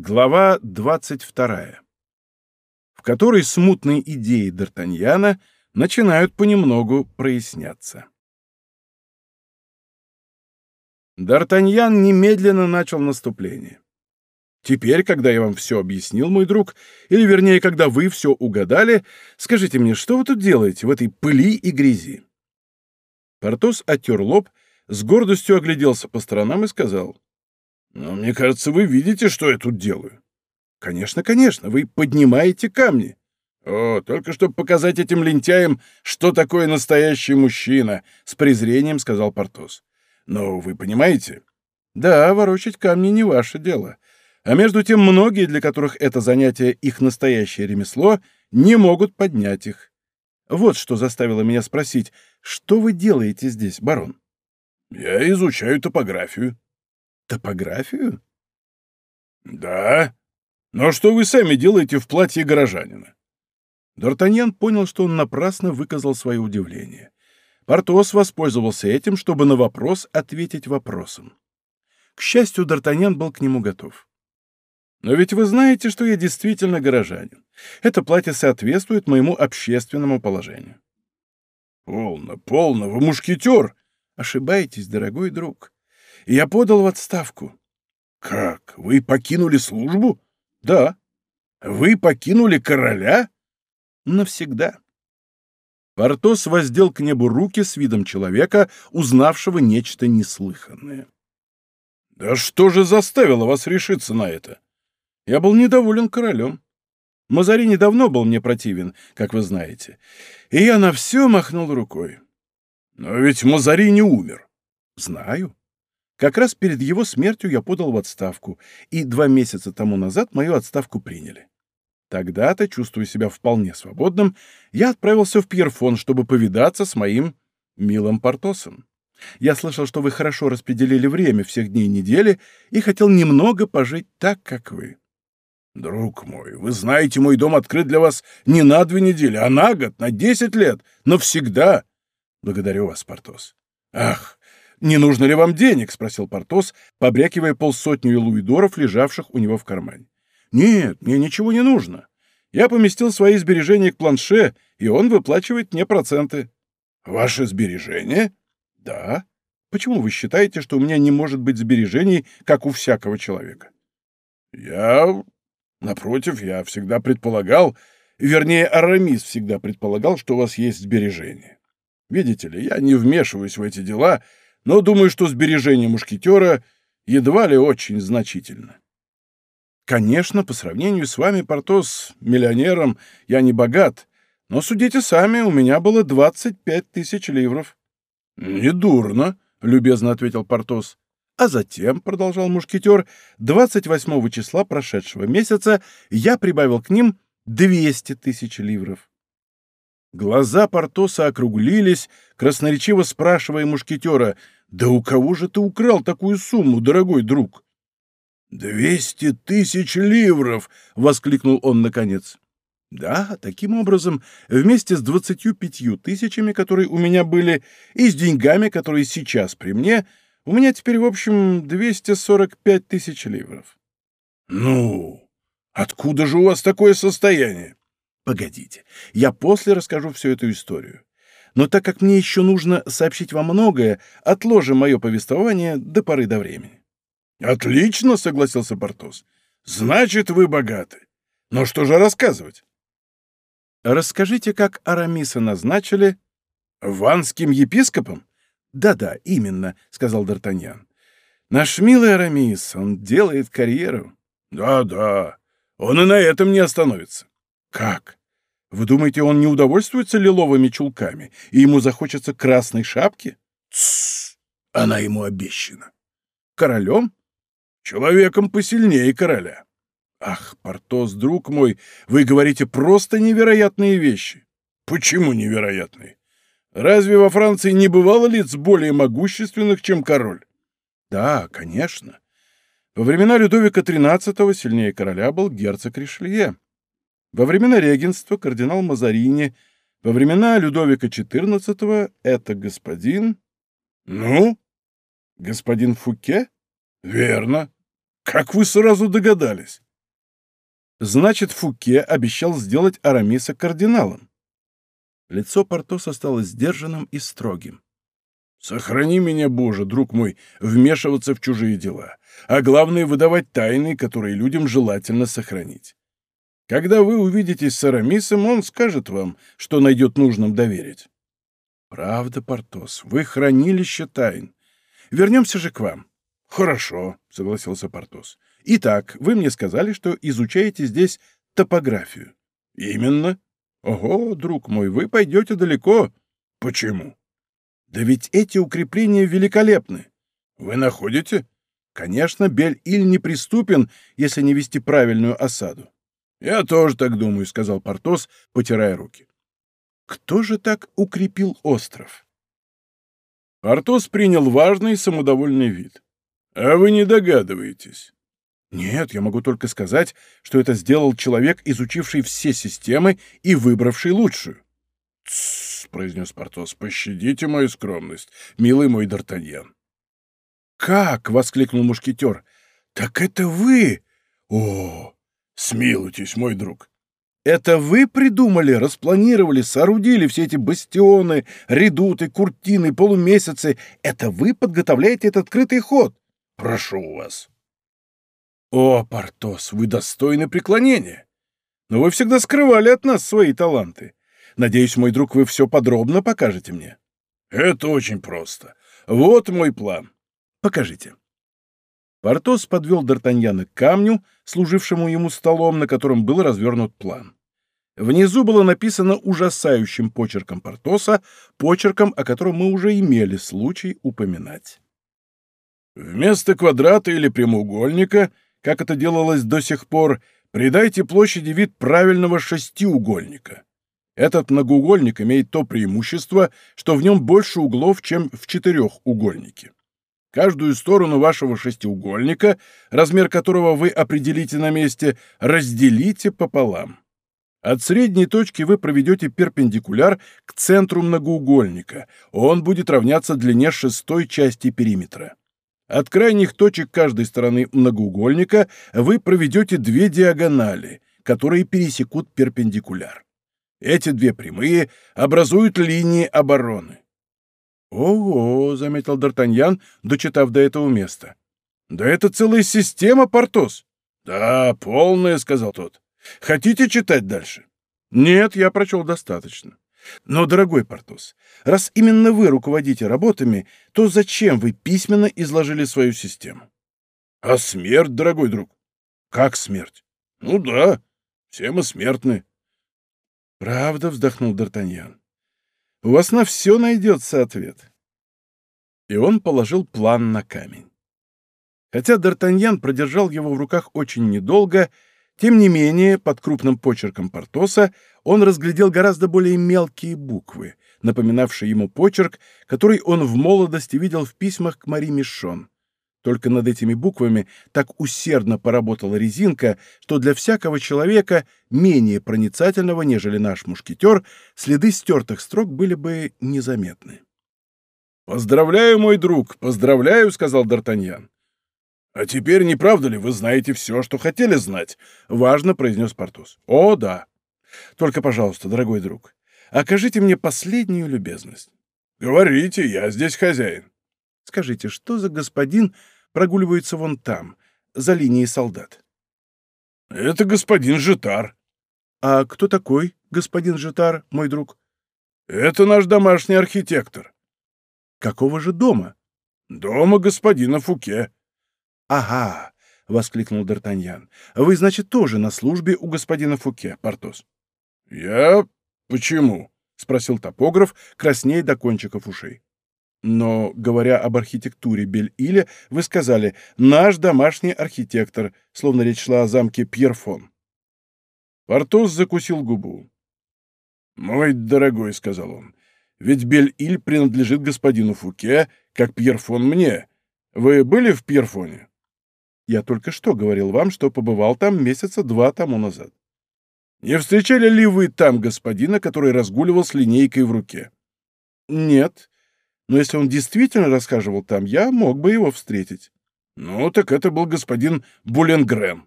Глава 22, в которой смутные идеи Д'Артаньяна начинают понемногу проясняться. Д'Артаньян немедленно начал наступление. Теперь, когда я вам все объяснил, мой друг, или, вернее, когда вы все угадали, скажите мне, что вы тут делаете в этой пыли и грязи?» Портос оттер лоб, с гордостью огляделся по сторонам и сказал, «Но мне кажется, вы видите, что я тут делаю». «Конечно, конечно, вы поднимаете камни». «О, только чтобы показать этим лентяям, что такое настоящий мужчина», — с презрением сказал Портос. Но вы понимаете? Да, ворочать камни не ваше дело. А между тем многие, для которых это занятие их настоящее ремесло, не могут поднять их. Вот что заставило меня спросить, что вы делаете здесь, барон? Я изучаю топографию. Топографию? Да. Но что вы сами делаете в платье горожанина? Д'Артаньян понял, что он напрасно выказал свое удивление. Портос воспользовался этим, чтобы на вопрос ответить вопросом. К счастью, Д'Артаньян был к нему готов. «Но ведь вы знаете, что я действительно горожанин. Это платье соответствует моему общественному положению». «Полно, полно, вы мушкетер!» «Ошибаетесь, дорогой друг. Я подал в отставку». «Как? Вы покинули службу?» «Да». «Вы покинули короля?» «Навсегда». Портос воздел к небу руки с видом человека, узнавшего нечто неслыханное. «Да что же заставило вас решиться на это? Я был недоволен королем. Мазарини давно был мне противен, как вы знаете, и я на все махнул рукой. Но ведь Мазарини умер. Знаю. Как раз перед его смертью я подал в отставку, и два месяца тому назад мою отставку приняли. Тогда-то, чувствуя себя вполне свободным, я отправился в Пьерфон, чтобы повидаться с моим милым Портосом. Я слышал, что вы хорошо распределили время всех дней недели и хотел немного пожить так, как вы. Друг мой, вы знаете, мой дом открыт для вас не на две недели, а на год, на десять лет, навсегда. Благодарю вас, Портос. Ах, не нужно ли вам денег? — спросил Портос, побрякивая полсотню луидоров, лежавших у него в кармане. «Нет, мне ничего не нужно. Я поместил свои сбережения к планше, и он выплачивает мне проценты». «Ваши сбережения?» «Да. Почему вы считаете, что у меня не может быть сбережений, как у всякого человека?» «Я... Напротив, я всегда предполагал, вернее, Арамис всегда предполагал, что у вас есть сбережения. Видите ли, я не вмешиваюсь в эти дела, но думаю, что сбережения мушкетера едва ли очень значительно». Конечно, по сравнению с вами, Портос, миллионером, я не богат, но судите сами, у меня было 25 тысяч ливров. — Недурно, — любезно ответил Портос. А затем, — продолжал мушкетер, — 28 числа прошедшего месяца я прибавил к ним 200 тысяч ливров. Глаза Портоса округлились, красноречиво спрашивая мушкетера, «Да у кого же ты украл такую сумму, дорогой друг?» «Двести тысяч ливров!» — воскликнул он наконец. «Да, таким образом, вместе с двадцатью пятью тысячами, которые у меня были, и с деньгами, которые сейчас при мне, у меня теперь, в общем, двести сорок пять тысяч ливров». «Ну, откуда же у вас такое состояние?» «Погодите, я после расскажу всю эту историю. Но так как мне еще нужно сообщить вам многое, отложим мое повествование до поры до времени». «Отлично», — согласился Портос. «Значит, вы богаты. Но что же рассказывать?» «Расскажите, как Арамиса назначили...» «Ванским епископом?» «Да-да, именно», — сказал Д'Артаньян. «Наш милый Арамис, он делает карьеру». «Да-да, он и на этом не остановится». «Как? Вы думаете, он не удовольствуется лиловыми чулками, и ему захочется красной шапки?» «Тссс! Она ему обещана». «Королем?» Человеком посильнее короля. Ах, Портос, друг мой, вы говорите просто невероятные вещи. Почему невероятные? Разве во Франции не бывало лиц более могущественных, чем король? Да, конечно. Во времена Людовика XIII сильнее короля был герцог Ришелье. Во времена регенства кардинал Мазарини, во времена Людовика XIV это господин... Ну? Господин Фуке? Верно. Как вы сразу догадались? Значит, Фуке обещал сделать Арамиса кардиналом. Лицо Портоса стало сдержанным и строгим. «Сохрани меня, Боже, друг мой, вмешиваться в чужие дела, а главное — выдавать тайны, которые людям желательно сохранить. Когда вы увидитесь с Арамисом, он скажет вам, что найдет нужным доверить». «Правда, Портос, вы хранилище тайн. Вернемся же к вам». «Хорошо», — согласился Портос. «Итак, вы мне сказали, что изучаете здесь топографию». «Именно». «Ого, друг мой, вы пойдете далеко». «Почему?» «Да ведь эти укрепления великолепны». «Вы находите?» «Конечно, Бель-Иль неприступен, если не вести правильную осаду». «Я тоже так думаю», — сказал Портос, потирая руки. «Кто же так укрепил остров?» Портос принял важный самодовольный вид. «А вы не догадываетесь?» «Нет, я могу только сказать, что это сделал человек, изучивший все системы и выбравший лучшую». «Тссс», — произнес Портос, — «пощадите мою скромность, милый мой Д'Артаньян». «Как?» — воскликнул мушкетер. «Так это вы! О, смилуйтесь, мой друг! Это вы придумали, распланировали, соорудили все эти бастионы, редуты, куртины, полумесяцы. Это вы подготовляете этот открытый ход. Прошу вас. О, Портос, вы достойны преклонения. Но вы всегда скрывали от нас свои таланты. Надеюсь, мой друг, вы все подробно покажете мне. Это очень просто. Вот мой план. Покажите. Портос подвел Д'Артаньяна к камню, служившему ему столом, на котором был развернут план. Внизу было написано ужасающим почерком Портоса, почерком, о котором мы уже имели случай упоминать. Вместо квадрата или прямоугольника, как это делалось до сих пор, придайте площади вид правильного шестиугольника. Этот многоугольник имеет то преимущество, что в нем больше углов, чем в четырехугольнике. Каждую сторону вашего шестиугольника, размер которого вы определите на месте, разделите пополам. От средней точки вы проведете перпендикуляр к центру многоугольника. Он будет равняться длине шестой части периметра. От крайних точек каждой стороны многоугольника вы проведете две диагонали, которые пересекут перпендикуляр. Эти две прямые образуют линии обороны. «Ого!» — заметил Д'Артаньян, дочитав до этого места. «Да это целая система, Портос!» «Да, полная», — сказал тот. «Хотите читать дальше?» «Нет, я прочел достаточно. Но, дорогой Портос, раз именно вы руководите работами, то зачем вы письменно изложили свою систему? А смерть, дорогой друг? Как смерть? Ну да, все мы смертны. Правда, вздохнул Д'Артаньян. У вас на все найдется ответ. И он положил план на камень. Хотя Д'Артаньян продержал его в руках очень недолго, тем не менее, под крупным почерком Портоса он разглядел гораздо более мелкие буквы, напоминавшие ему почерк, который он в молодости видел в письмах к Мари Мишон. Только над этими буквами так усердно поработала резинка, что для всякого человека, менее проницательного, нежели наш мушкетер, следы стертых строк были бы незаметны. «Поздравляю, мой друг, поздравляю», — сказал Д'Артаньян. «А теперь, не правда ли, вы знаете все, что хотели знать?» — важно произнес Портос. «О, да. Только, пожалуйста, дорогой друг, окажите мне последнюю любезность». «Говорите, я здесь хозяин». «Скажите, что за господин прогуливается вон там, за линией солдат?» «Это господин Житар». «А кто такой господин Житар, мой друг?» «Это наш домашний архитектор». «Какого же дома?» «Дома господина Фуке». «Ага!» — воскликнул Д'Артаньян. «Вы, значит, тоже на службе у господина Фуке, Портос?» «Я... почему?» — спросил топограф, краснея до кончиков ушей. «Но, говоря об архитектуре Бель-Иля, вы сказали «наш домашний архитектор», словно речь шла о замке Пьерфон». Портос закусил губу. «Мой дорогой», — сказал он, — «ведь Бель-Иль принадлежит господину Фуке, как Пьерфон мне. Вы были в Пьерфоне?» Я только что говорил вам, что побывал там месяца два тому назад. Не встречали ли вы там господина, который разгуливал с линейкой в руке? Нет. Но если он действительно расхаживал там, я мог бы его встретить. Ну, так это был господин Буленгрен.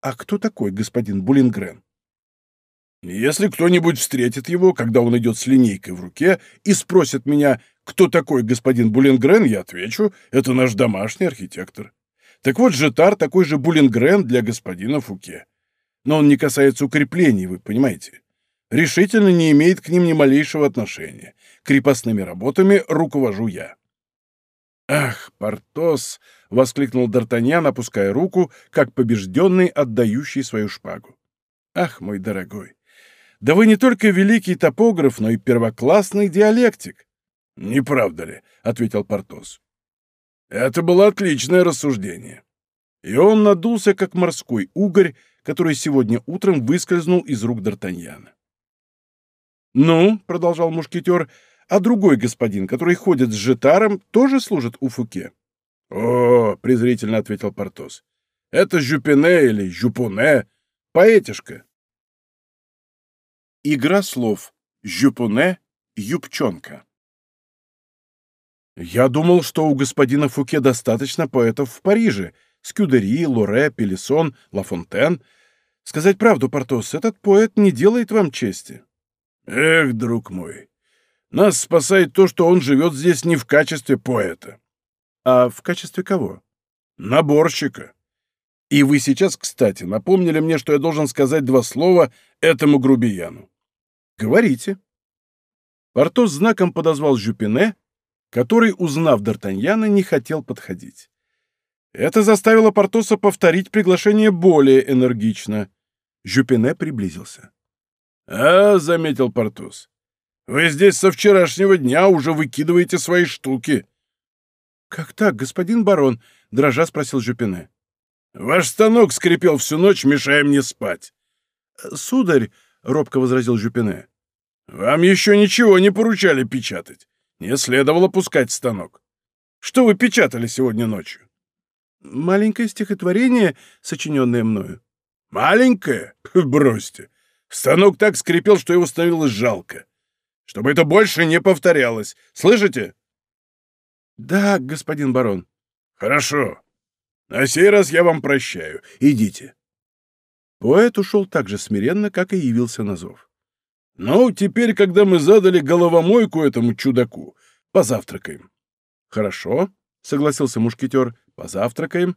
А кто такой господин Булингрен? Если кто-нибудь встретит его, когда он идет с линейкой в руке, и спросит меня, кто такой господин Булингрен, я отвечу, это наш домашний архитектор. Так вот, жетар такой же Булингрен для господина Фуке. Но он не касается укреплений, вы понимаете. Решительно не имеет к ним ни малейшего отношения. Крепостными работами руковожу я. «Ах, Портос!» — воскликнул Д'Артаньян, опуская руку, как побежденный, отдающий свою шпагу. «Ах, мой дорогой! Да вы не только великий топограф, но и первоклассный диалектик!» «Не правда ли?» — ответил Портос. «Это было отличное рассуждение». И он надулся, как морской угорь, который сегодня утром выскользнул из рук Д'Артаньяна. «Ну», — продолжал мушкетер, — а другой господин, который ходит с жетаром, тоже служит у Фуке. — О, — презрительно ответил Портос, — это Жюпене или Жупоне, поэтишка. Игра слов «Жюпоне» — «Юбчонка». «Я думал, что у господина Фуке достаточно поэтов в Париже. Скюдери, Лоре, Пелесон, Лафонтен. Сказать правду, Портос, этот поэт не делает вам чести». «Эх, друг мой, нас спасает то, что он живет здесь не в качестве поэта. А в качестве кого? Наборщика. И вы сейчас, кстати, напомнили мне, что я должен сказать два слова этому грубияну. Говорите. Портос знаком подозвал Жюпине, который, узнав Д'Артаньяна, не хотел подходить. Это заставило Портоса повторить приглашение более энергично. Жюпине приблизился. «А, — заметил Портос, вы здесь со вчерашнего дня уже выкидываете свои штуки. — Как так, господин барон? — дрожа спросил Жупине. — Ваш станок скрипел всю ночь, мешая мне спать. — Сударь, — робко возразил Жупине, — вам еще ничего не поручали печатать. Не следовало пускать станок. Что вы печатали сегодня ночью? — Маленькое стихотворение, сочиненное мною. — Маленькое? Бросьте. Станок так скрипел, что его становилось жалко чтобы это больше не повторялось. Слышите?» «Да, господин барон». «Хорошо. На сей раз я вам прощаю. Идите». Поэт ушел так же смиренно, как и явился на зов. «Ну, теперь, когда мы задали головомойку этому чудаку, позавтракаем». «Хорошо», — согласился мушкетер, — «позавтракаем».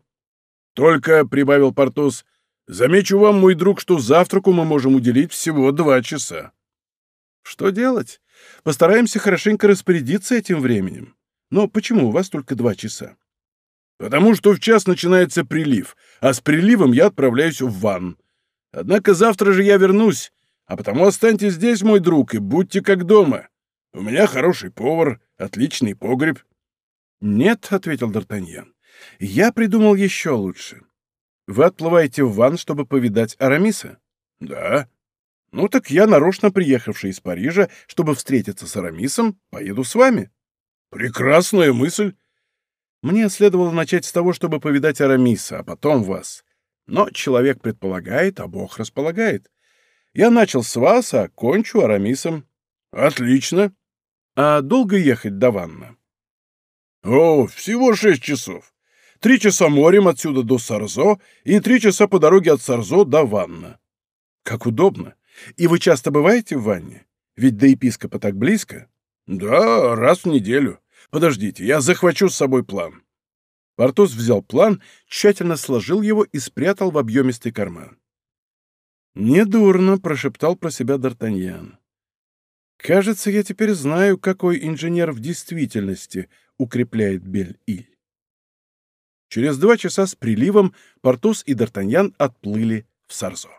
«Только», — прибавил Портос, — «замечу вам, мой друг, что завтраку мы можем уделить всего два часа». Что делать? Постараемся хорошенько распорядиться этим временем. Но почему у вас только два часа? Потому что в час начинается прилив, а с приливом я отправляюсь в ванн. Однако завтра же я вернусь, а потому останьтесь здесь, мой друг, и будьте как дома. У меня хороший повар, отличный погреб. Нет, — ответил Д'Артаньян, — я придумал еще лучше. Вы отплываете в ванн, чтобы повидать Арамиса? Да. Ну так я, нарочно приехавший из Парижа, чтобы встретиться с Арамисом, поеду с вами. Прекрасная мысль. Мне следовало начать с того, чтобы повидать Арамиса, а потом вас. Но человек предполагает, а Бог располагает. Я начал с вас, а кончу Арамисом. Отлично. А долго ехать до Ванна? О, всего шесть часов. Три часа морем отсюда до Сарзо и три часа по дороге от Сарзо до Ванна. Как удобно. И вы часто бываете в ванне? Ведь до епископа так близко. Да, раз в неделю. Подождите, я захвачу с собой план. Портос взял план, тщательно сложил его и спрятал в объемистый карман. «Недурно», — прошептал про себя Д'Артаньян. «Кажется, я теперь знаю, какой инженер в действительности укрепляет Бель-Иль». Через два часа с приливом Портос и Д'Артаньян отплыли в Сарзо.